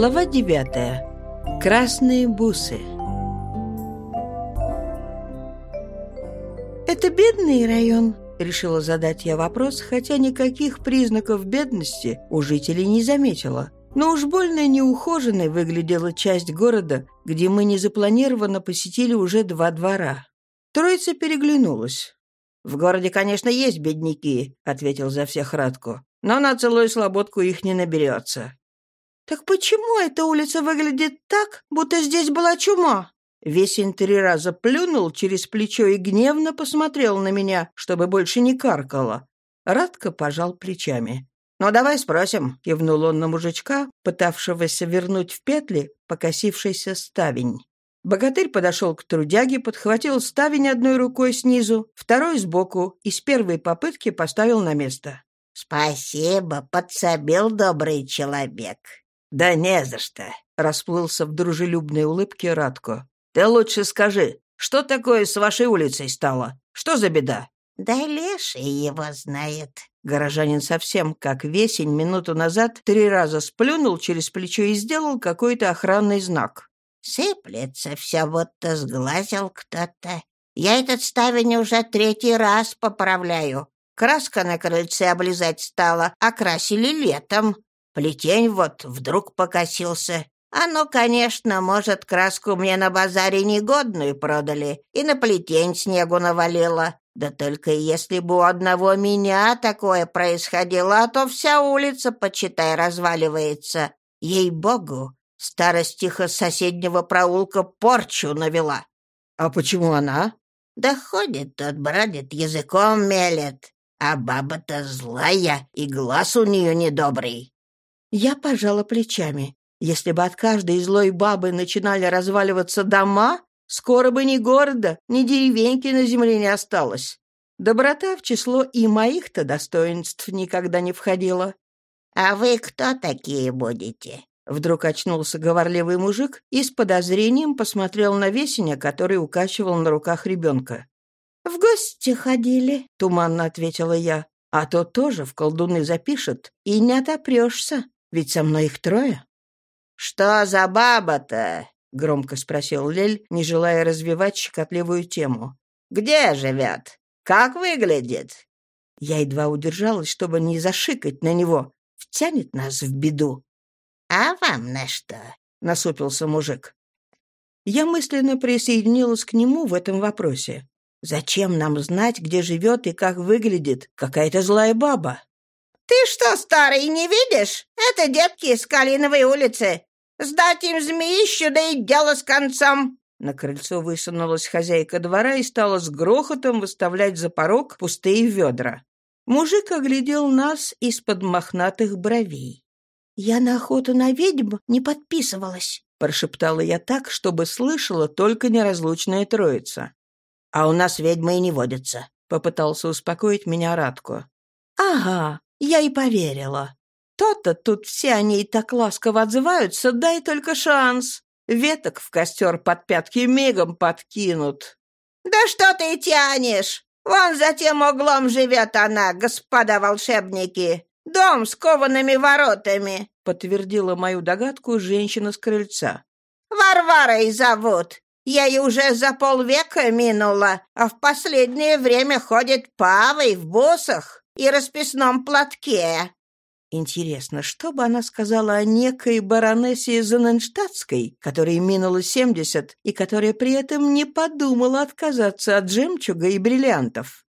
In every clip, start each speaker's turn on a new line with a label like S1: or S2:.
S1: Глава девятая. Красные бусы. «Это бедный район?» — решила задать я вопрос, хотя никаких признаков бедности у жителей не заметила. Но уж больно неухоженной выглядела часть города, где мы незапланированно посетили уже два двора. Троица переглянулась. «В городе, конечно, есть бедняки», — ответил за всех Радко. «Но на целую слободку их не наберется». «Так почему эта улица выглядит так, будто здесь была чума?» Весень три раза плюнул через плечо и гневно посмотрел на меня, чтобы больше не каркало. Радко пожал плечами. «Ну, давай спросим», — кивнул он на мужичка, пытавшегося вернуть в петли покосившийся ставень. Богатырь подошел к трудяге, подхватил ставень одной рукой снизу, второй сбоку и с первой попытки поставил на место.
S2: «Спасибо, подсобил добрый человек».
S1: «Да не за что», — расплылся в дружелюбной улыбке Радко. «Ты лучше скажи, что такое с вашей улицей стало? Что за беда?»
S2: «Да леший его знает».
S1: Горожанин совсем, как весень, минуту назад три раза сплюнул через плечо и сделал какой-то охранный знак.
S2: Сыплется все, будто сглазил кто-то. Я этот ставень уже третий раз поправляю. Краска на крыльце облизать стала, а красили летом. Плетень вот вдруг покосился. Оно, конечно, может, краску мне на базаре негодную продали, и на плетень снегу навалило. Да только если бы у одного меня такое происходило, а то вся улица, почитай, разваливается. Ей-богу, Старостиха соседнего проулка порчу навела.
S1: А почему она?
S2: Да ходит тот, бродит, языком мелет. А баба-то злая, и глаз у нее недобрый.
S1: Я пожала плечами. Если бы от каждой злой бабы начинали разваливаться дома, скоро бы ни города, ни деревеньки на земле не осталось. Доброта в число и моих-то достоинств никогда не входила.
S2: «А вы кто такие будете?»
S1: Вдруг очнулся говорливый мужик и с подозрением посмотрел на Весеня, который укачивал на руках ребенка. «В гости ходили», — туманно ответила я. «А то тоже в колдуны запишет, и не отопрешься, ведь со мной их трое».
S2: «Что за баба-то?»
S1: — громко спросил Лель, не желая развивать щекотливую тему.
S2: «Где живет? Как выглядит?»
S1: Я едва удержалась, чтобы не зашикать на него. Втянет нас в беду.
S2: «А вам на что?»
S1: — насупился мужик. Я мысленно присоединилась к нему в этом вопросе. Зачем нам знать, где живет и как выглядит какая-то злая баба?
S2: «Ты что, старый, не видишь? Это детки из Калиновой улицы. Сдать им змеищу, да и дело с концом!»
S1: На крыльцо высунулась хозяйка двора и стала с грохотом выставлять за порог пустые ведра. Мужик оглядел нас из-под мохнатых бровей. «Я на охоту на ведьм не подписывалась», — прошептала я так, чтобы слышала только неразлучная троица. «А у нас ведьмы и не водятся», — попытался успокоить меня Радко. «Ага, я и поверила. То-то тут все они и так ласково отзываются, дай только шанс. Веток в костер под пятки мигом подкинут».
S2: «Да что ты тянешь? Вон за тем углом живет она, господа волшебники. Дом с коваными воротами», —
S1: подтвердила мою догадку женщина с крыльца.
S2: «Варварой зовут. Я ей уже за полвека минула, а в последнее время ходит павой в босах и расписном платке».
S1: Интересно, что бы она сказала о некой баронессе Зоненштадтской, которой минуло семьдесят и которая при этом не подумала отказаться от жемчуга и бриллиантов?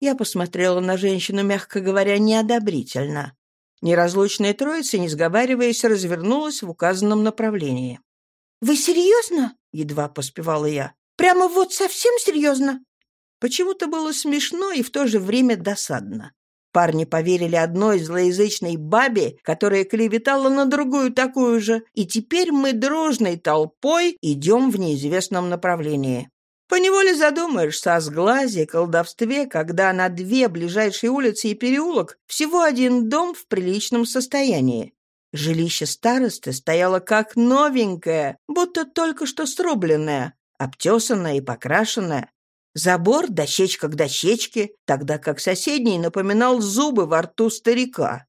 S1: Я посмотрела на женщину, мягко говоря, неодобрительно. Неразлучная троица, не сговариваясь, развернулась в указанном направлении. «Вы серьезно?» — едва поспевала я. «Прямо вот совсем серьезно?» Почему-то было смешно и в то же время досадно. Парни поверили одной злоязычной бабе, которая клеветала на другую такую же, и теперь мы дружной толпой идем в неизвестном направлении. Поневоле задумаешься о сглазе, колдовстве, когда на две ближайшие улицы и переулок всего один дом в приличном состоянии. Жилище старосты стояло как новенькое, будто только что срубленное, обтесанное и покрашенное. Забор дощечка к дощечке, тогда как соседний напоминал зубы во рту старика.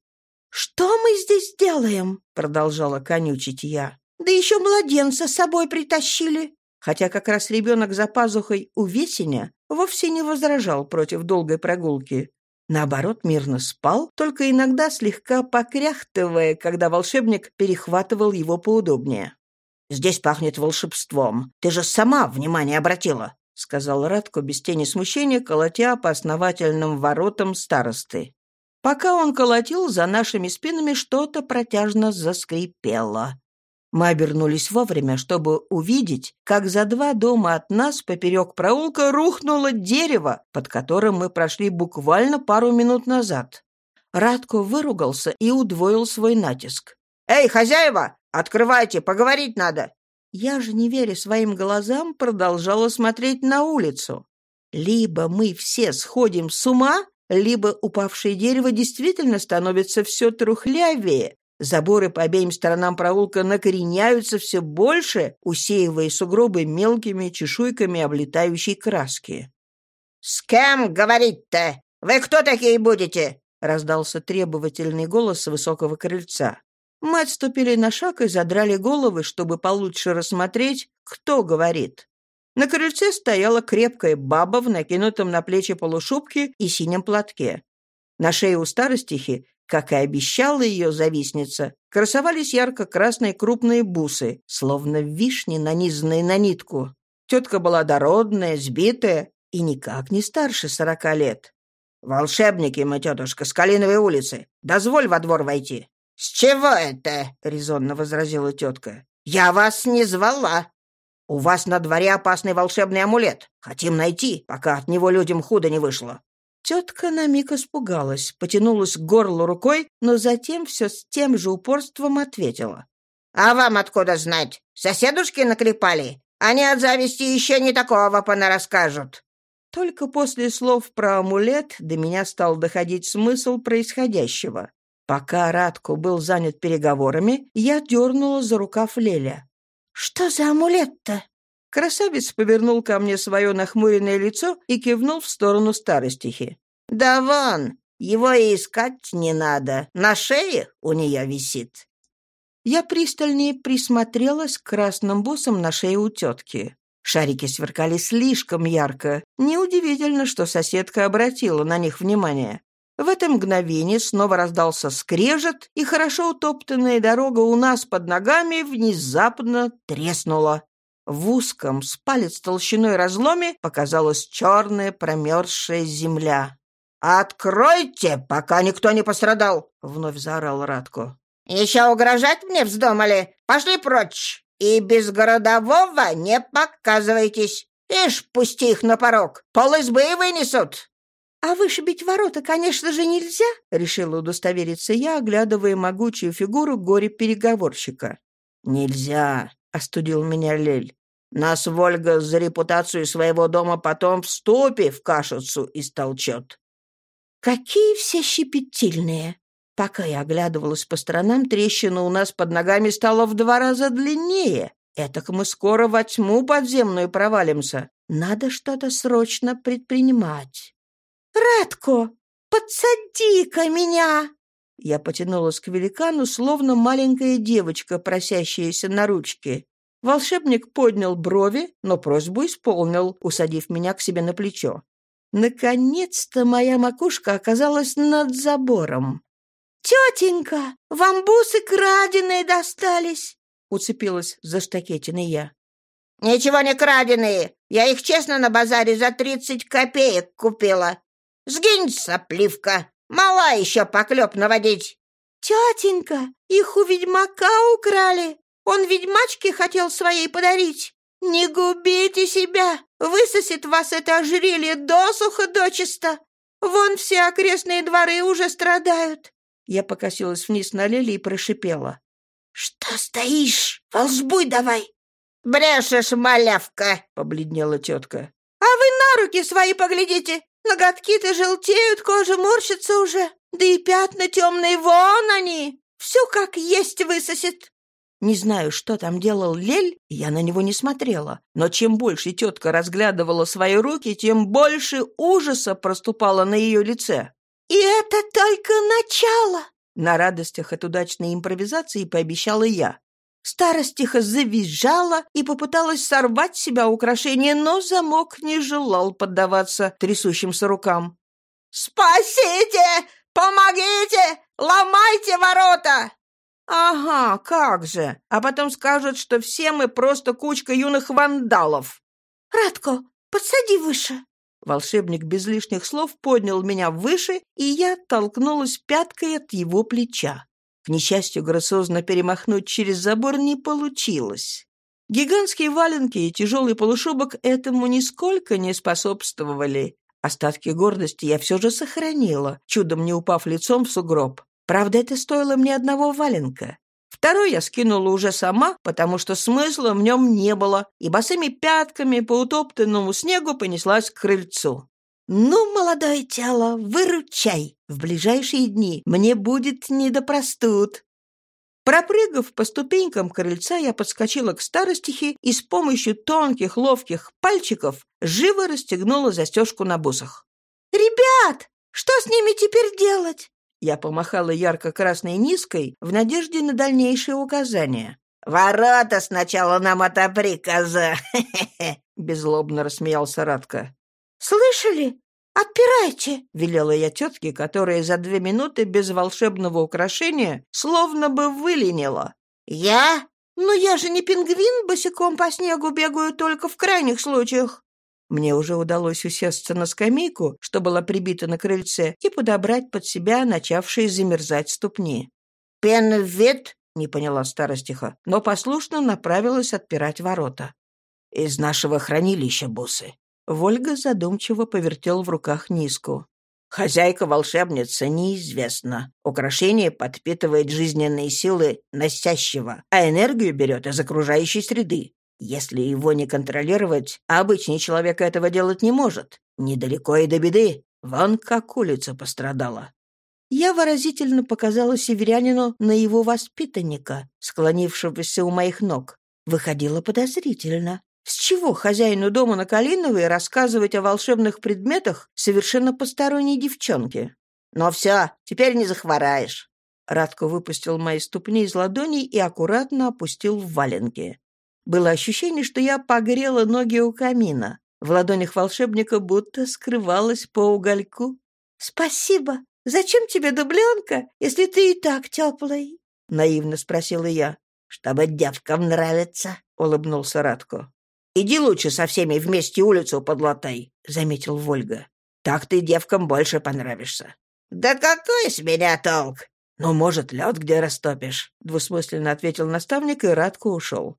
S1: «Что мы здесь делаем?» — продолжала конючить я. «Да еще младенца с собой притащили!» Хотя как раз ребенок за пазухой у Весеня вовсе не возражал против долгой прогулки. Наоборот, мирно спал, только иногда слегка покряхтывая, когда волшебник перехватывал его поудобнее. «Здесь пахнет волшебством. Ты же сама внимание обратила», — сказал Радко без тени смущения, колотя по основательным воротам старосты. Пока он колотил, за нашими спинами что-то протяжно заскрипело. Мы обернулись вовремя, чтобы увидеть, как за два дома от нас поперек проулка рухнуло дерево, под которым мы прошли буквально пару минут назад. Радко выругался и удвоил свой натиск. «Эй, хозяева, открывайте, поговорить надо!» Я же, не веря своим глазам, продолжала смотреть на улицу. Либо мы все сходим с ума, либо упавшее дерево действительно становится все трухлявее, Заборы по обеим сторонам проулка накореняются все больше, усеивая сугробы мелкими чешуйками облетающей краски.
S2: «С кем говорить-то? Вы кто такие будете?» — раздался требовательный голос высокого крыльца.
S1: Мы отступили на шаг и задрали головы, чтобы получше рассмотреть, кто говорит. На крыльце стояла крепкая баба в накинутом на плечи полушубке и синем платке. На шее у старостихи как и обещала ее завистница, красовались ярко-красные крупные бусы, словно вишни, нанизанные на нитку. Тетка была дородная, сбитая и никак не старше сорока лет. «Волшебники мы, тетушка, с Калиновой улицы. Дозволь во двор войти».
S2: «С чего это?»
S1: — резонно возразила тетка.
S2: «Я вас не звала».
S1: «У вас на дворе опасный волшебный амулет. Хотим найти, пока от него людям худо не вышло. Тетка на миг испугалась, потянулась к горлу рукой, но затем все с тем же упорством ответила.
S2: «А вам откуда знать? Соседушки наклепали? Они от зависти еще не такого понарасскажут».
S1: Только после слов про амулет до меня стал доходить смысл происходящего. Пока Радко был занят переговорами, я дернула за рукав Леля. «Что за амулет-то?» Красавец повернул ко мне свое нахмуренное лицо и кивнул в сторону старостихи.
S2: «Да вон, его и искать не надо. На шее у нее висит».
S1: Я пристальнее присмотрелась к красным бусам на шее у тетки. Шарики сверкали слишком ярко. Неудивительно, что соседка обратила на них внимание. В это мгновение снова раздался скрежет, и хорошо утоптанная дорога у нас под ногами внезапно треснула. В узком, с палец толщиной разломе показалась черная промерзшая земля.
S2: «Откройте, пока никто не пострадал!» — вновь заорал Радко. «Еще угрожать мне вздумали? Пошли прочь! И без городового не показывайтесь! Ишь, пусти их на порог! Пол избы вынесут!»
S1: «А вышибить ворота, конечно же, нельзя?» — решила удостовериться я, оглядывая могучую фигуру горе-переговорщика. «Нельзя», — остудил меня Лель. «Нас Вольга за репутацию своего дома потом в ступе в кашицу истолчет». «Какие все щепетильные!» Пока я оглядывалась по сторонам, трещина у нас под ногами стала в два раза длиннее. Этак мы скоро во тьму подземную провалимся. Надо что-то срочно предпринимать. «Радко, подсади-ка меня!» Я потянулась к великану, словно маленькая девочка, просящаяся на ручки. Волшебник поднял брови, но просьбу исполнил, усадив меня к себе на плечо. Наконец-то моя макушка оказалась над забором. «Тетенька, вам бусы краденые достались!» — уцепилась за штакетины я.
S2: «Ничего не краденые! Я их честно на базаре за тридцать копеек купила! Сгинь, сопливка! Мала еще поклеп наводить!»
S1: «Тетенька, их у ведьмака украли! Он ведьмачке хотел своей подарить! Не губите себя! Высосет вас это ожерелье досуха дочисто! Вон все окрестные дворы уже страдают!» Я покосилась вниз на Лели и прошипела. «Что стоишь? Волжбуй давай!»
S2: «Брешешь, малявка!»
S1: — побледнела тетка. «А вы на руки свои поглядите! Ноготки-то желтеют, кожа морщится уже. Да и пятна темные, вон они. Все как есть высосет. Не знаю, что там делал Лель, я на него не смотрела. Но чем больше тетка разглядывала свои руки, тем больше ужаса проступало на ее лице. «И это только начало! На радостях от удачной импровизации пообещала я. Старостиха завизжала и попыталась сорвать с себя украшение, но замок не желал поддаваться трясущимся рукам.
S2: «Спасите! Помогите! Ломайте ворота!»
S1: «Ага, как же! А потом скажут, что все мы просто кучка юных вандалов!»
S3: «Радко, подсади выше!»
S1: Волшебник без лишних слов поднял меня выше, и я толкнулась пяткой от его плеча. К несчастью, грациозно перемахнуть через забор не получилось. Гигантские валенки и тяжелый полушубок этому нисколько не способствовали. Остатки гордости я все же сохранила, чудом не упав лицом в сугроб. Правда, это стоило мне одного валенка. Второй я скинула уже сама, потому что смысла в нем не было, и босыми пятками по утоптанному снегу понеслась к крыльцу. «Ну, молодое тело, выручай! В ближайшие дни мне будет не до простуд!» Пропрыгав по ступенькам крыльца, я подскочила к старостихе и с помощью тонких ловких пальчиков живо расстегнула застежку на бусах.
S3: «Ребят, что с ними теперь делать?»
S1: Я помахала ярко-красной низкой в надежде на дальнейшие указания.
S2: «Ворота сначала нам отопри, коза!»
S1: — беззлобно рассмеялся Радко.
S3: «Слышали? Отпирайте!»
S1: — велела я тетке, которая за две минуты без волшебного украшения словно бы выленила.
S2: «Я?
S3: Ну я же не пингвин, босиком по снегу бегаю только в крайних случаях!»
S1: Мне уже удалось усесться на скамейку, что была прибита на крыльце, и подобрать под себя начавшие замерзать ступни.
S2: «Пенвит?»
S1: — не поняла старостиха, но послушно направилась отпирать ворота. «Из нашего хранилища, бусы». Вольга задумчиво повертел в руках низку. Хозяйка-волшебница неизвестна. Украшение подпитывает жизненные силы носящего, а энергию берет из окружающей среды. Если его не контролировать, обычный человек этого делать не может. Недалеко и до беды. Вон как улица пострадала. Я выразительно показала северянину на его воспитанника, склонившегося у моих ног. Выходило подозрительно. С чего хозяину дома на Калиновой рассказывать о волшебных предметах совершенно посторонней девчонке?
S2: Но все, теперь не захвораешь.
S1: Радко выпустил мои ступни из ладоней и аккуратно опустил в валенки. Было ощущение, что я погрела ноги у камина. В ладонях волшебника будто скрывалась по угольку.
S3: «Спасибо. Зачем тебе дубленка, если ты и так теплый?»
S1: — наивно спросила я.
S2: «Чтобы девкам нравится», — улыбнулся Радко.
S1: «Иди лучше со всеми вместе улицу подлатай», — заметил Вольга. «Так ты девкам больше понравишься».
S2: «Да какой с меня толк?»
S1: «Ну, может, лед где растопишь», — двусмысленно ответил наставник, и Радко ушел.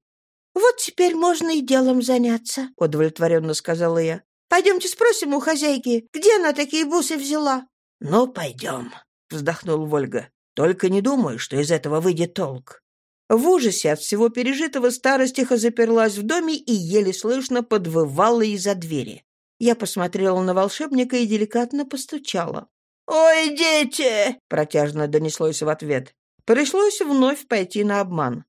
S3: «Вот теперь можно и делом заняться», — удовлетворенно сказала я. «Пойдемте спросим у хозяйки, где она такие бусы взяла?»
S1: «Ну, пойдем», — вздохнул Вольга. «Только не думаю, что из этого выйдет толк». В ужасе от всего пережитого старостиха заперлась в доме и еле слышно подвывала из-за двери. Я посмотрела на волшебника и деликатно постучала.
S2: «Ой, дети!»
S1: — протяжно донеслось в ответ. Пришлось вновь пойти на обман.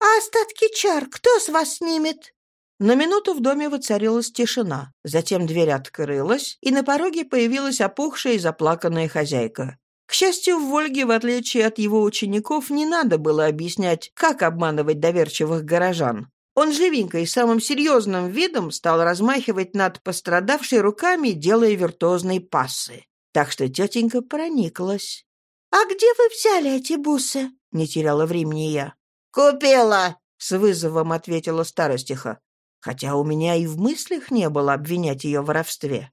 S3: «А остатки чар кто с вас снимет?»
S1: На минуту в доме воцарилась тишина. Затем дверь открылась, и на пороге появилась опухшая и заплаканная хозяйка. К счастью, в Вольге, в отличие от его учеников, не надо было объяснять, как обманывать доверчивых горожан. Он живенько и самым серьезным видом стал размахивать над пострадавшей руками, делая виртуозные пассы. Так что тетенька прониклась.
S3: «А где вы взяли эти бусы?» — не теряла времени я.
S2: «Купила!»
S1: — с вызовом ответила старостиха, хотя у меня и в мыслях не было обвинять ее в воровстве.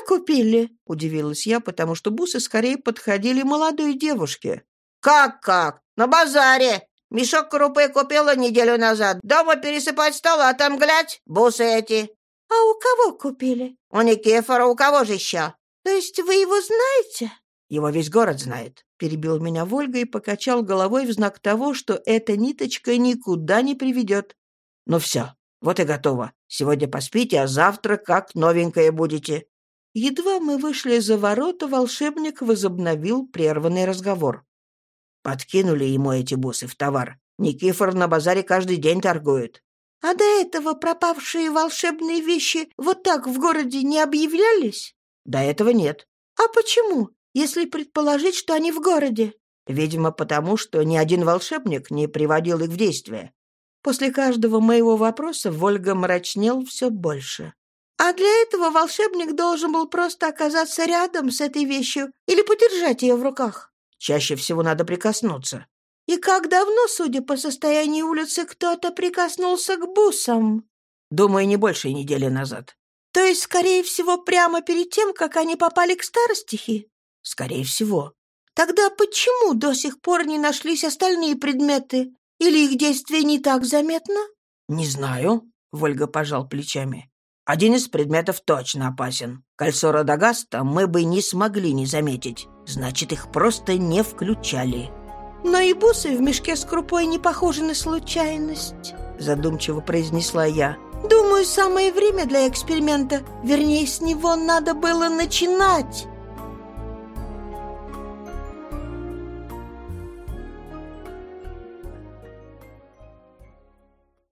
S3: «Где купили?»
S1: — удивилась я, потому что бусы скорее подходили молодой девушке.
S2: «Как-как? На базаре! Мешок крупы купила неделю назад. Дома пересыпать стала, а там, глядь, бусы эти».
S3: «А у кого купили?»
S2: «У Никифора, у кого же еще?»
S3: «То есть вы его знаете?»
S1: «Его весь город знает. Перебил меня Вольга и покачал головой в знак того, что эта ниточка никуда не приведет. Ну все, вот и готово. Сегодня поспите, а завтра как новенькое будете. Едва мы вышли за ворота, волшебник возобновил прерванный разговор. Подкинули ему эти бусы в товар. Никифор на базаре каждый день торгует.
S3: А до этого пропавшие волшебные вещи вот так в городе не объявлялись?
S1: До этого нет.
S3: А почему? если предположить, что они в городе.
S1: Видимо, потому что ни один волшебник не приводил их в действие. После каждого моего вопроса Вольга мрачнел все больше.
S3: А для этого волшебник должен был просто оказаться рядом с этой вещью или подержать ее в руках.
S1: Чаще всего надо прикоснуться.
S3: И как давно, судя по состоянию улицы, кто-то прикоснулся к бусам?
S1: Думаю, не больше недели назад.
S3: То есть, скорее всего, прямо перед тем, как они попали к старостихе?
S1: Скорее всего.
S3: Тогда почему до сих пор не нашлись остальные предметы? Или их действие не так заметно?
S1: Не знаю, Вольга пожал плечами. Один из предметов точно опасен. Кольцо Радагаста мы бы не смогли не заметить. Значит, их просто не включали.
S3: Но и бусы в мешке с крупой не похожи на случайность, задумчиво произнесла я. Думаю, самое время для эксперимента. Вернее, с него надо было начинать.